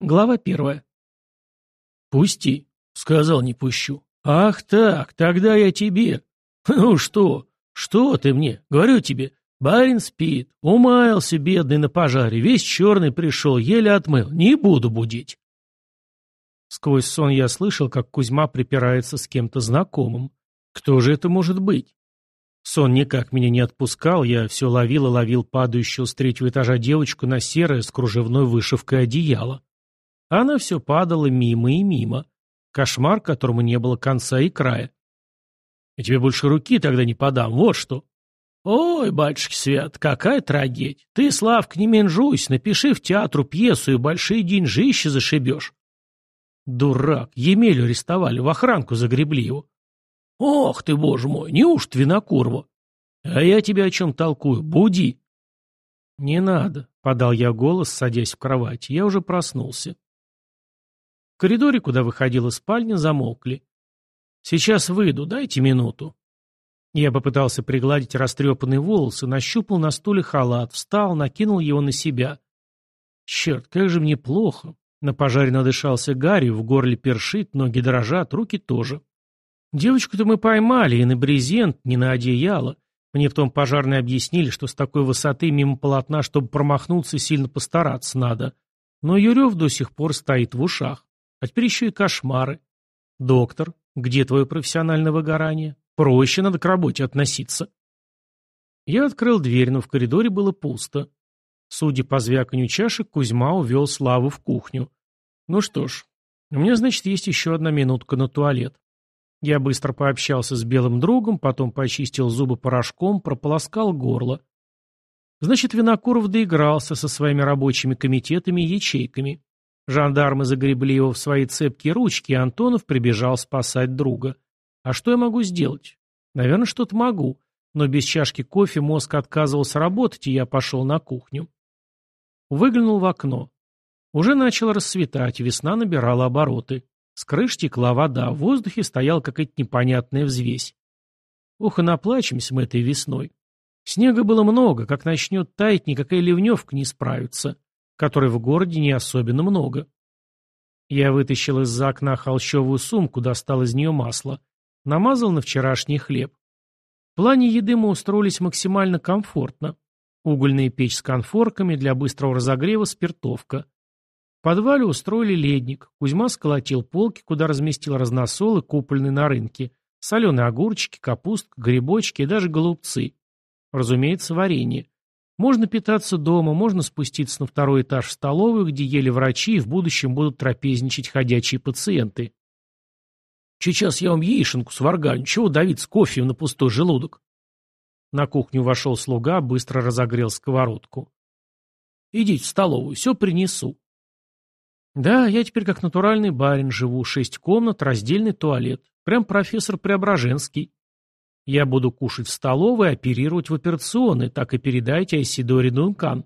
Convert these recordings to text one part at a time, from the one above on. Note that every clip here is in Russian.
Глава первая. «Пусти», — сказал, не пущу. «Ах так, тогда я тебе». «Ну что? Что ты мне? Говорю тебе, барин спит, умаялся бедный на пожаре, весь черный пришел, еле отмыл, не буду будить». Сквозь сон я слышал, как Кузьма припирается с кем-то знакомым. Кто же это может быть? Сон никак меня не отпускал, я все ловил и ловил падающую с третьего этажа девочку на серое с кружевной вышивкой одеяло. Она все падала мимо и мимо. Кошмар, которому не было конца и края. Я тебе больше руки тогда не подам, вот что. Ой, батюшки свят, какая трагедия. Ты, Славка, не менжуйся, напиши в театру пьесу и большие деньжища зашибешь. Дурак, Емелю арестовали, в охранку загребли его. Ох ты, боже мой, неужто Винокурова? А я тебе о чем толкую, буди. Не надо, подал я голос, садясь в кровать, я уже проснулся. Коридоре, куда выходила спальня, замолкли. «Сейчас выйду, дайте минуту». Я попытался пригладить растрепанные волосы, нащупал на стуле халат, встал, накинул его на себя. Черт, как же мне плохо. На пожаре надышался гарью, в горле першит, ноги дрожат, руки тоже. Девочку-то мы поймали, и на брезент, не на одеяло. Мне в том пожарные объяснили, что с такой высоты мимо полотна, чтобы промахнуться, сильно постараться надо. Но Юрев до сих пор стоит в ушах. А теперь еще и кошмары. Доктор, где твое профессиональное выгорание? Проще надо к работе относиться. Я открыл дверь, но в коридоре было пусто. Судя по звяканью чашек, Кузьма увел Славу в кухню. Ну что ж, у меня, значит, есть еще одна минутка на туалет. Я быстро пообщался с белым другом, потом почистил зубы порошком, прополоскал горло. Значит, Винокуров доигрался со своими рабочими комитетами и ячейками. Жандармы загребли его в свои цепкие ручки, и Антонов прибежал спасать друга. А что я могу сделать? Наверное, что-то могу. Но без чашки кофе мозг отказывался работать, и я пошел на кухню. Выглянул в окно. Уже начало рассветать, весна набирала обороты. С крыш текла вода, в воздухе стояла какая-то непонятная взвесь. Ох, и наплачемся мы этой весной. Снега было много, как начнет таять, никакая ливневка не справится которой в городе не особенно много. Я вытащил из-за окна холщовую сумку, достал из нее масло. Намазал на вчерашний хлеб. В плане еды мы устроились максимально комфортно. Угольная печь с конфорками, для быстрого разогрева спиртовка. В подвале устроили ледник. Кузьма сколотил полки, куда разместил разносолы, купленные на рынке. Соленые огурчики, капустка, грибочки и даже голубцы. Разумеется, варенье. Можно питаться дома, можно спуститься на второй этаж в столовую, где ели врачи и в будущем будут трапезничать ходячие пациенты. Сейчас я вам яишенку сварганю, чего давить кофе на пустой желудок? На кухню вошел слуга, быстро разогрел сковородку. Идите в столовую, все принесу. Да, я теперь как натуральный барин живу, шесть комнат, раздельный туалет. Прям профессор Преображенский. Я буду кушать в столовой, оперировать в операционной, так и передайте Айсидоре Дункан.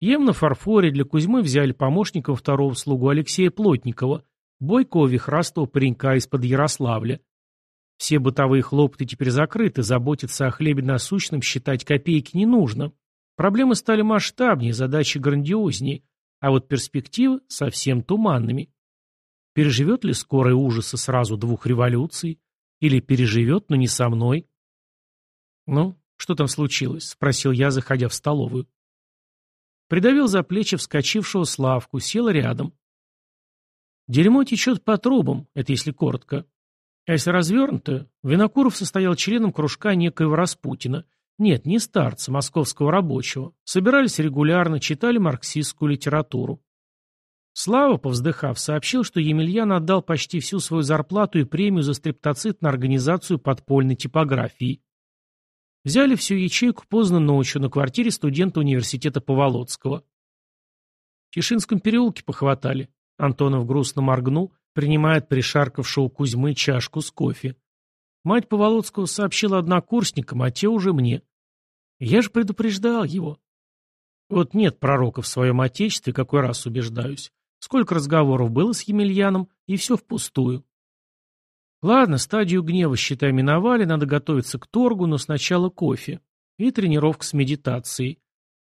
Ем на фарфоре для Кузьмы взяли помощника второго слугу Алексея Плотникова, бойкого вихрастого паренька из-под Ярославля. Все бытовые хлопоты теперь закрыты, заботиться о хлебе насущном, считать копейки не нужно. Проблемы стали масштабнее, задачи грандиознее, а вот перспективы совсем туманными. Переживет ли скорые ужасы сразу двух революций? Или переживет, но не со мной. «Ну, что там случилось?» — спросил я, заходя в столовую. Придавил за плечи вскочившего Славку, сел рядом. Дерьмо течет по трубам, это если коротко. А если развернуто, Винокуров состоял членом кружка некоего Распутина. Нет, не старца, московского рабочего. Собирались регулярно, читали марксистскую литературу. Слава, повздыхав, сообщил, что Емельян отдал почти всю свою зарплату и премию за стриптоцит на организацию подпольной типографии. Взяли всю ячейку поздно ночью на квартире студента университета Поволоцкого. В Тишинском переулке похватали. Антонов грустно моргнул, принимая от пришаркавшего Кузьмы чашку с кофе. Мать Поволоцкого сообщила однокурсникам, а те уже мне. Я же предупреждал его. Вот нет пророка в своем отечестве, какой раз убеждаюсь. Сколько разговоров было с Емельяном, и все впустую. Ладно, стадию гнева, считай, миновали, надо готовиться к торгу, но сначала кофе. И тренировка с медитацией.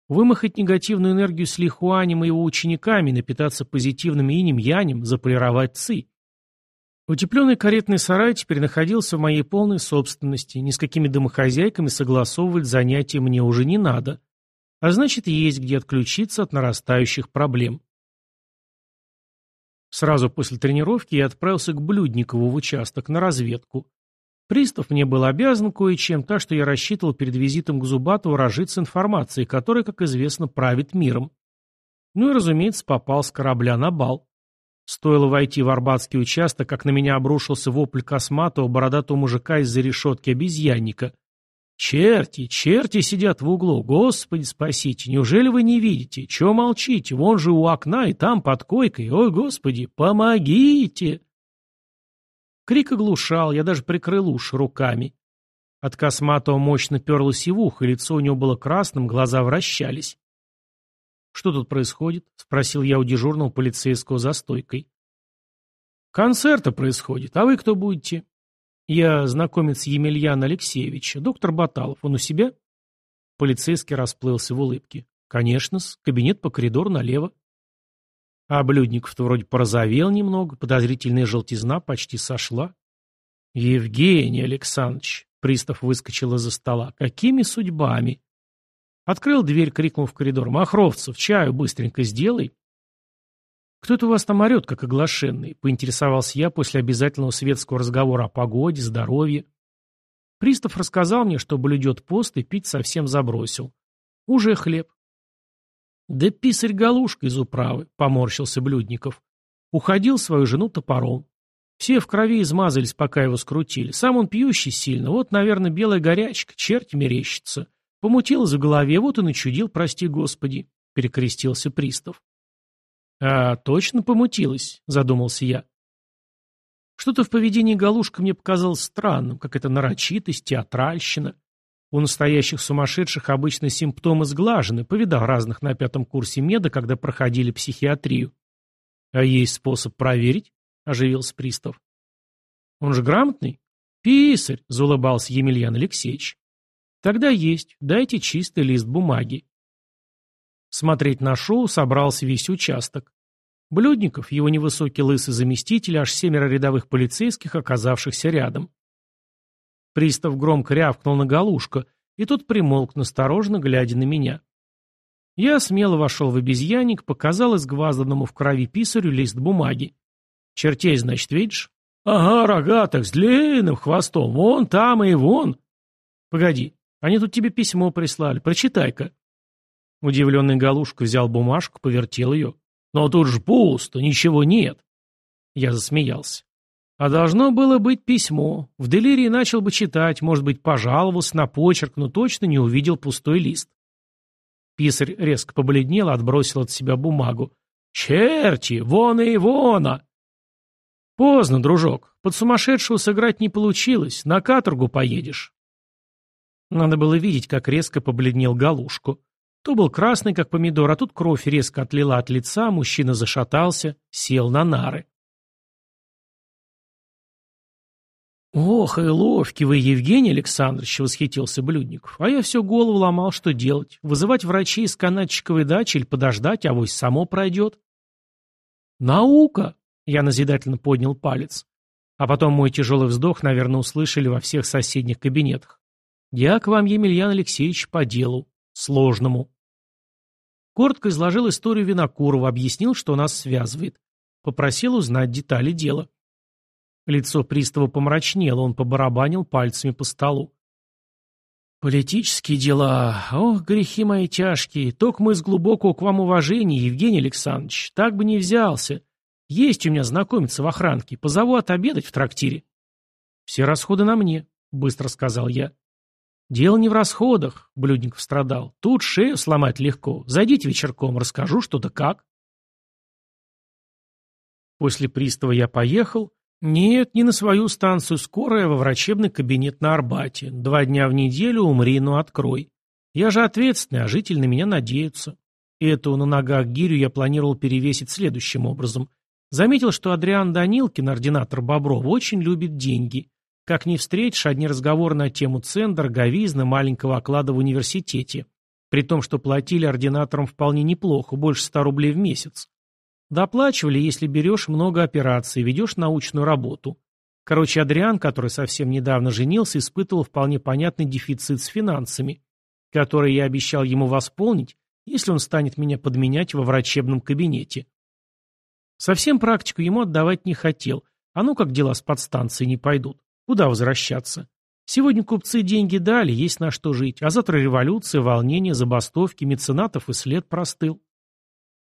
Вымахать негативную энергию с Лихуанем и его учениками, напитаться позитивным инем-янем, заполировать ци. Утепленный каретный сарай теперь находился в моей полной собственности, ни с какими домохозяйками согласовывать занятия мне уже не надо. А значит, есть где отключиться от нарастающих проблем. Сразу после тренировки я отправился к Блюдникову в участок на разведку. Пристав мне был обязан кое-чем, так что я рассчитывал перед визитом к Зубатову разжиться информацией, которая, как известно, правит миром. Ну и, разумеется, попал с корабля на бал. Стоило войти в Арбатский участок, как на меня обрушился вопль косматого бородатого мужика из-за решетки обезьянника. «Черти, черти сидят в углу! Господи, спасите! Неужели вы не видите? Чего молчите? Вон же у окна и там под койкой! Ой, Господи, помогите!» Крик оглушал, я даже прикрыл уши руками. От косматого мощно перло сивух, и лицо у него было красным, глаза вращались. «Что тут происходит?» — спросил я у дежурного полицейского за стойкой. «Концерта происходит, а вы кто будете?» «Я знакомец Емельяна Алексеевича, доктор Баталов. Он у себя?» Полицейский расплылся в улыбке. «Конечно-с. Кабинет по коридору налево». А Блюдников-то вроде порозовел немного, подозрительная желтизна почти сошла. «Евгений Александрович!» — пристав выскочил из-за стола. «Какими судьбами?» Открыл дверь, крикнул в коридор. «Махровцев, чаю быстренько сделай!» «Кто это у вас там орет, как оглашенный?» — поинтересовался я после обязательного светского разговора о погоде, здоровье. Пристав рассказал мне, что блюдет пост и пить совсем забросил. Уже хлеб. «Да писарь-галушка из управы», — поморщился Блюдников. Уходил свою жену топором. Все в крови измазались, пока его скрутили. Сам он пьющий сильно. Вот, наверное, белая горячка, черт мерещится. Помутило в голове, вот и начудил, прости господи, — перекрестился пристав. «А точно помутилась?» — задумался я. Что-то в поведении Галушка мне показалось странным, как это нарочитость, театральщина. У настоящих сумасшедших обычно симптомы сглажены, повидал разных на пятом курсе меда, когда проходили психиатрию. «А есть способ проверить?» — оживился пристав. «Он же грамотный?» «Писарь!» — заулыбался Емельян Алексеевич. «Тогда есть. Дайте чистый лист бумаги. Смотреть на шоу собрался весь участок. Блюдников, его невысокий лысый заместитель, аж семеро рядовых полицейских, оказавшихся рядом. Пристав громко рявкнул на галушка, и тот примолк, настороженно глядя на меня. Я смело вошел в обезьянник, показал изгвазданному в крови писарю лист бумаги. «Чертей, значит, видишь?» «Ага, рогатых, с длинным хвостом, вон там и вон». «Погоди, они тут тебе письмо прислали, прочитай-ка». Удивленный Галушка взял бумажку, повертел ее. «Но тут ж пусто, ничего нет». Я засмеялся. А должно было быть письмо. В делирии начал бы читать, может быть, пожаловался на почерк, но точно не увидел пустой лист. Писарь резко побледнел, отбросил от себя бумагу. «Черти! Вон и вона!» «Поздно, дружок. Под сумасшедшего сыграть не получилось. На каторгу поедешь». Надо было видеть, как резко побледнел Галушку. То был красный, как помидор, а тут кровь резко отлила от лица, мужчина зашатался, сел на нары. «Ох, и ловкий вы, Евгений Александрович!» — восхитился Блюдников. «А я все голову ломал, что делать? Вызывать врачей из канатчиковой дачи или подождать, а авось само пройдет?» «Наука!» — я назидательно поднял палец. А потом мой тяжелый вздох, наверное, услышали во всех соседних кабинетах. «Я к вам, Емельян Алексеевич, по делу сложному. Коротко изложил историю Винокурова, объяснил, что нас связывает. Попросил узнать детали дела. Лицо пристава помрачнело, он побарабанил пальцами по столу. «Политические дела. Ох, грехи мои тяжкие. Только мы из глубокого к вам уважения, Евгений Александрович. Так бы не взялся. Есть у меня знакомец в охранке. Позову отобедать в трактире». «Все расходы на мне», — быстро сказал я. «Дело не в расходах», — Блюдников страдал. «Тут шею сломать легко. Зайдите вечерком, расскажу, что да как». После пристава я поехал. Нет, не на свою станцию скорая, во врачебный кабинет на Арбате. Два дня в неделю умри, но открой. Я же ответственный, а жители на меня надеются. Эту на ногах гирю я планировал перевесить следующим образом. Заметил, что Адриан Данилкин, ординатор Бобров, очень любит деньги. Как не встретишь, одни разговоры на тему цен, дороговизны, маленького оклада в университете. При том, что платили ординаторам вполне неплохо, больше 100 рублей в месяц. Доплачивали, если берешь много операций, ведешь научную работу. Короче, Адриан, который совсем недавно женился, испытывал вполне понятный дефицит с финансами, который я обещал ему восполнить, если он станет меня подменять во врачебном кабинете. Совсем практику ему отдавать не хотел, а ну как дела с подстанцией не пойдут. Куда возвращаться? Сегодня купцы деньги дали, есть на что жить, а завтра революция, волнение, забастовки, меценатов и след простыл.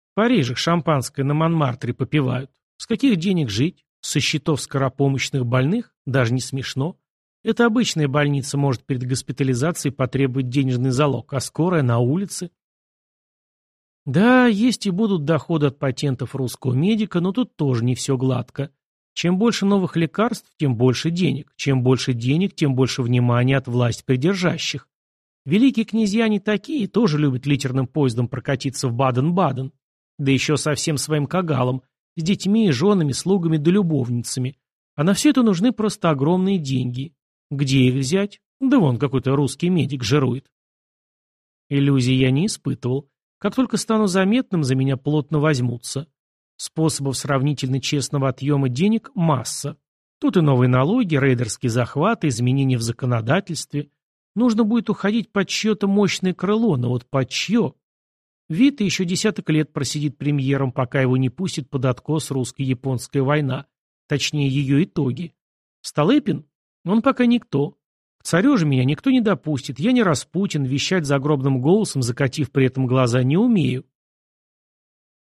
В Париже шампанское на Монмартре попивают. С каких денег жить? Со счетов скоропомощных больных? Даже не смешно. Это обычная больница может перед госпитализацией потребовать денежный залог, а скорая на улице. Да, есть и будут доходы от патентов русского медика, но тут тоже не все гладко. Чем больше новых лекарств, тем больше денег. Чем больше денег, тем больше внимания от власть придержащих. Великие князья не такие, тоже любят литерным поездом прокатиться в Баден-Баден. Да еще со всем своим кагалом, с детьми, женами, слугами да любовницами. А на все это нужны просто огромные деньги. Где их взять? Да вон какой-то русский медик жирует. Иллюзий я не испытывал. Как только стану заметным, за меня плотно возьмутся. Способов сравнительно честного отъема денег масса. Тут и новые налоги, рейдерские захваты, изменения в законодательстве. Нужно будет уходить под чье-то мощное крыло, но вот под чье? Вита еще десяток лет просидит премьером, пока его не пустит под откос русско-японская война. Точнее, ее итоги. Столыпин? Он пока никто. К царю же меня никто не допустит. Я не Распутин, вещать загробным голосом, закатив при этом глаза, не умею.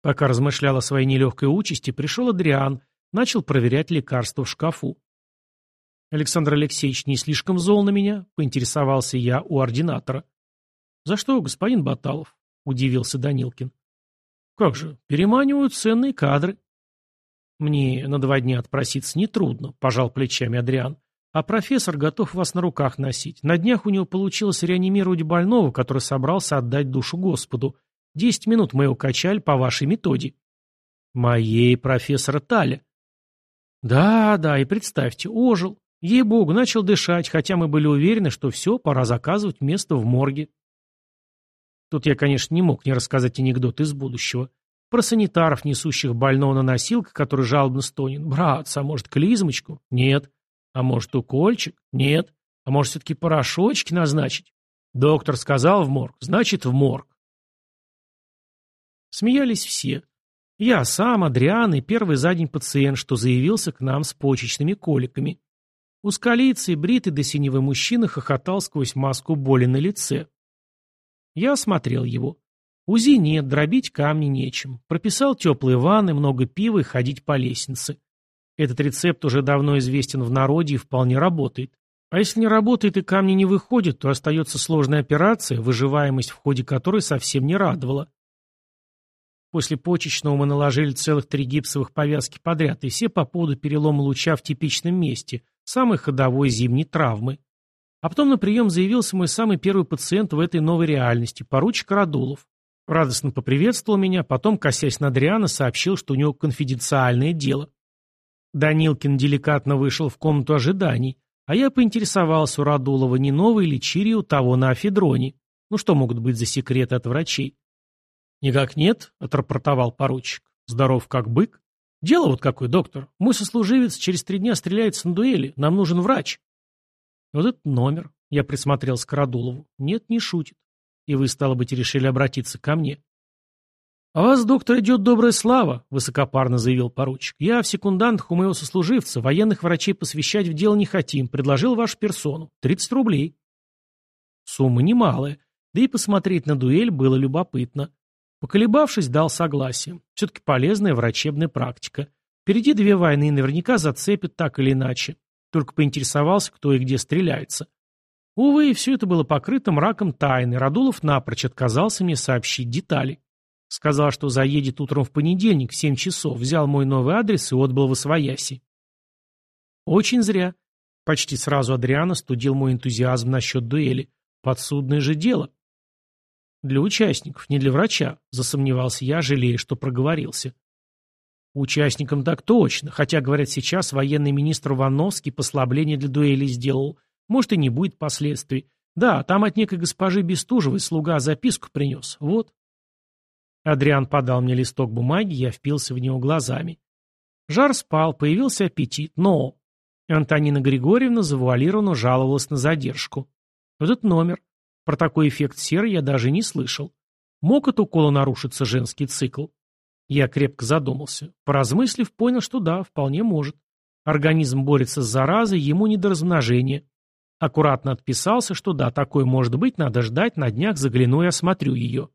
Пока размышлял о своей нелегкой участи, пришел Адриан, начал проверять лекарства в шкафу. «Александр Алексеевич не слишком зол на меня?» — поинтересовался я у ординатора. «За что, господин Баталов?» — удивился Данилкин. «Как же, переманивают ценные кадры». «Мне на два дня отпроситься нетрудно», — пожал плечами Адриан. «А профессор готов вас на руках носить. На днях у него получилось реанимировать больного, который собрался отдать душу Господу. Десять минут мы его качали по вашей методе. Моей профессора Таля. Да, да, и представьте, ожил. Ей-богу, начал дышать, хотя мы были уверены, что все, пора заказывать место в морге. Тут я, конечно, не мог не рассказать анекдот из будущего. Про санитаров, несущих больного на носилках, который жалобно стонет. Братца, а может, клизмочку? Нет. А может, укольчик? Нет. А может, все-таки порошочки назначить? Доктор сказал в морг, значит, в морг. Смеялись все. Я сам, Адриан и первый за день пациент, что заявился к нам с почечными коликами. Узколицый, бритый до синевый мужчина хохотал сквозь маску боли на лице. Я осмотрел его. УЗИ нет, дробить камни нечем. Прописал теплые ванны, много пива и ходить по лестнице. Этот рецепт уже давно известен в народе и вполне работает. А если не работает и камни не выходят, то остается сложная операция, выживаемость в ходе которой совсем не радовала. После почечного мы наложили целых три гипсовых повязки подряд, и все по поводу перелома луча в типичном месте, самой ходовой зимней травмы. А потом на прием заявился мой самый первый пациент в этой новой реальности, поручик Радулов. Радостно поприветствовал меня, потом, косясь на Дриана, сообщил, что у него конфиденциальное дело. Данилкин деликатно вышел в комнату ожиданий, а я поинтересовался у Радулова, не новый ли чири у того на афедроне. Ну что могут быть за секреты от врачей? «Никак нет», — отрапортовал поручик. «Здоров как бык. Дело вот какое, доктор. Мой сослуживец через три дня стреляется на дуэли. Нам нужен врач». «Вот этот номер». Я присмотрелся к Радулову. «Нет, не шутит. И вы, стало быть, решили обратиться ко мне». «А вас, доктор, идет добрая слава», — высокопарно заявил поручик. «Я в секундантах у моего сослуживца, военных врачей посвящать в дело не хотим. Предложил вашу персону. Тридцать рублей». Сумма немалая, да и посмотреть на дуэль было любопытно. Поколебавшись, дал согласие. Все-таки полезная врачебная практика. Впереди две войны, наверняка зацепят так или иначе. Только поинтересовался, кто и где стреляется. Увы, все это было покрыто мраком тайны. Радулов напрочь отказался мне сообщить детали. Сказал, что заедет утром в понедельник в семь часов, взял мой новый адрес и отбыл в Освояси. Очень зря. Почти сразу Адриана студил мой энтузиазм насчет дуэли. Подсудное же дело. Для участников, не для врача, засомневался я, жалея, что проговорился. Участникам так точно, хотя, говорят, сейчас военный министр Вановский послабление для дуэли сделал. Может, и не будет последствий. Да, там от некой госпожи Бестужевой слуга записку принес. Вот. Адриан подал мне листок бумаги, я впился в него глазами. Жар спал, появился аппетит, но... Антонина Григорьевна завуалированно жаловалась на задержку. Этот номер. Про такой эффект серы я даже не слышал. Мог от укола нарушиться женский цикл? Я крепко задумался. Поразмыслив, понял, что да, вполне может. Организм борется с заразой, ему не до размножения. Аккуратно отписался, что да, такое может быть, надо ждать, на днях загляну и осмотрю ее.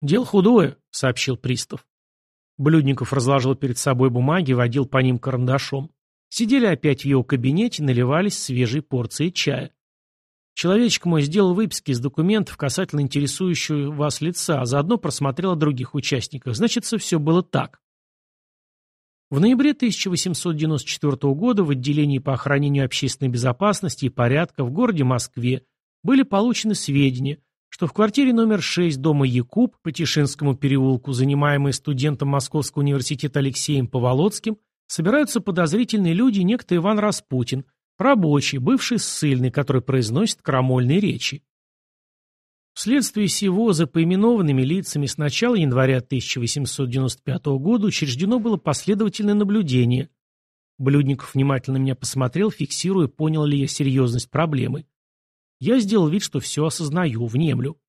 «Дело худое», — сообщил пристав. Блюдников разложил перед собой бумаги, водил по ним карандашом. Сидели опять в его кабинете, наливались свежей порции чая. Человечек мой сделал выписки из документов касательно интересующего вас лица, а заодно просмотрел о других участниках. Значит, все было так. В ноябре 1894 года в отделении по охранению общественной безопасности и порядка в городе Москве были получены сведения, что в квартире номер 6 дома Якуб по Тишинскому переулку, занимаемой студентом Московского университета Алексеем Поволоцким, собираются подозрительные люди некто Иван Распутин, рабочий, бывший ссыльный, который произносит крамольные речи. Вследствие сего за поименованными лицами с начала января 1895 года учреждено было последовательное наблюдение. Блюдников внимательно меня посмотрел, фиксируя, понял ли я серьезность проблемы. Я сделал вид, что все осознаю, внемлю.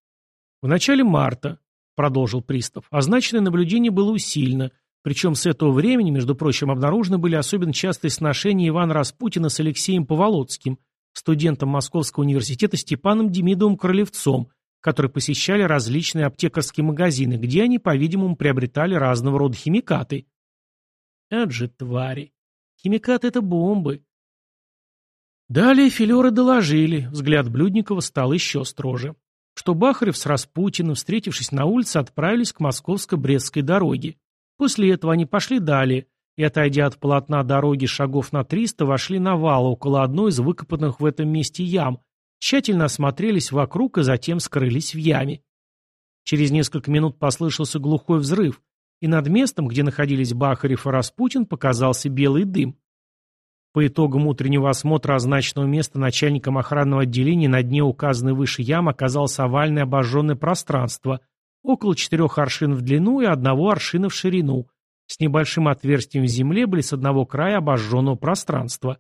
В начале марта, продолжил пристав, означенное наблюдение было усилено, причем с этого времени, между прочим, обнаружены были особенно частые сношения Ивана Распутина с Алексеем Поволоцким, студентом Московского университета Степаном Демидовым Королевцом, которые посещали различные аптекарские магазины, где они, по-видимому, приобретали разного рода химикаты. Ад же твари. Химикаты — это бомбы. Далее филеры доложили, взгляд Блюдникова стал еще строже, что Бахарев с Распутиным, встретившись на улице, отправились к Московско-Брестской дороге. После этого они пошли далее и, отойдя от полотна дороги шагов на 300, вошли на вал около одной из выкопанных в этом месте ям, тщательно осмотрелись вокруг и затем скрылись в яме. Через несколько минут послышался глухой взрыв, и над местом, где находились Бахарев и Распутин, показался белый дым. По итогам утреннего осмотра означенного места начальником охранного отделения на дне указанной выше ям оказалось овальное обожженное пространство, около четырех аршин в длину и одного аршина в ширину, с небольшим отверстием в земле были с одного края обожженного пространства.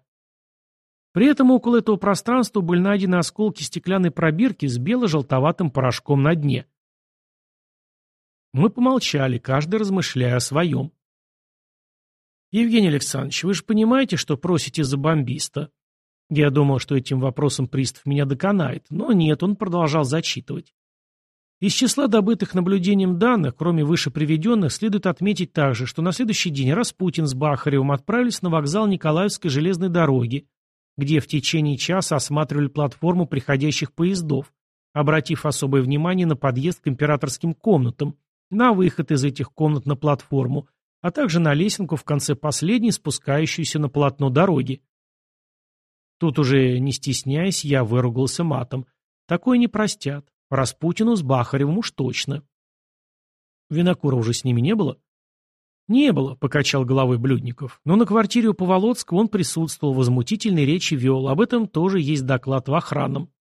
При этом около этого пространства были найдены осколки стеклянной пробирки с бело-желтоватым порошком на дне. Мы помолчали, каждый размышляя о своем. «Евгений Александрович, вы же понимаете, что просите за бомбиста?» Я думал, что этим вопросом пристав меня доконает, но нет, он продолжал зачитывать. Из числа добытых наблюдением данных, кроме выше приведенных, следует отметить также, что на следующий день Распутин с Бахаревым отправились на вокзал Николаевской железной дороги, где в течение часа осматривали платформу приходящих поездов, обратив особое внимание на подъезд к императорским комнатам, на выход из этих комнат на платформу, а также на лесенку в конце последней, спускающуюся на полотно дороги. Тут уже, не стесняясь, я выругался матом. Такое не простят. Распутину с Бахаревым уж точно. Винокура уже с ними не было? Не было, покачал головой Блюдников. Но на квартире у Поволоцкого он присутствовал, возмутительной речи вел. Об этом тоже есть доклад в охранном.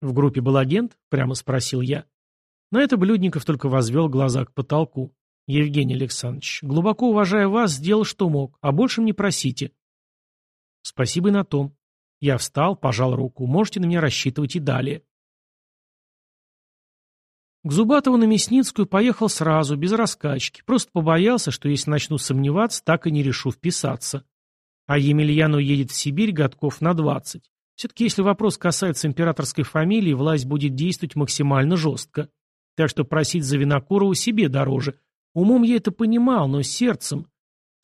В группе был агент? Прямо спросил я. На это Блюдников только возвел глаза к потолку. Евгений Александрович, глубоко уважая вас, сделал, что мог, а большим не просите. Спасибо и на том. Я встал, пожал руку. Можете на меня рассчитывать и далее. К Зубатову на Мясницкую поехал сразу, без раскачки. Просто побоялся, что если начну сомневаться, так и не решу вписаться. А Емельян уедет в Сибирь годков на двадцать. Все-таки если вопрос касается императорской фамилии, власть будет действовать максимально жестко. Так что просить за Винокурова себе дороже, Умом я это понимал, но сердцем...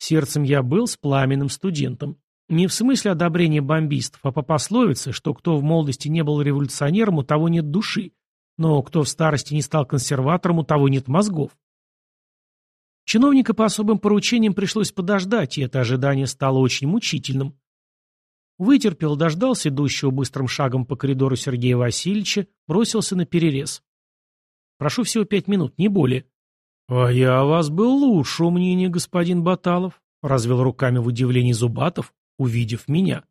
Сердцем я был с пламенным студентом. Не в смысле одобрения бомбистов, а по пословице, что кто в молодости не был революционером, у того нет души. Но кто в старости не стал консерватором, у того нет мозгов. Чиновника по особым поручениям пришлось подождать, и это ожидание стало очень мучительным. Вытерпел, дождался идущего быстрым шагом по коридору Сергея Васильевича, бросился на перерез. Прошу всего пять минут, не более. «А я о вас был лучше, мнения, господин Баталов», — развел руками в удивлении Зубатов, увидев меня.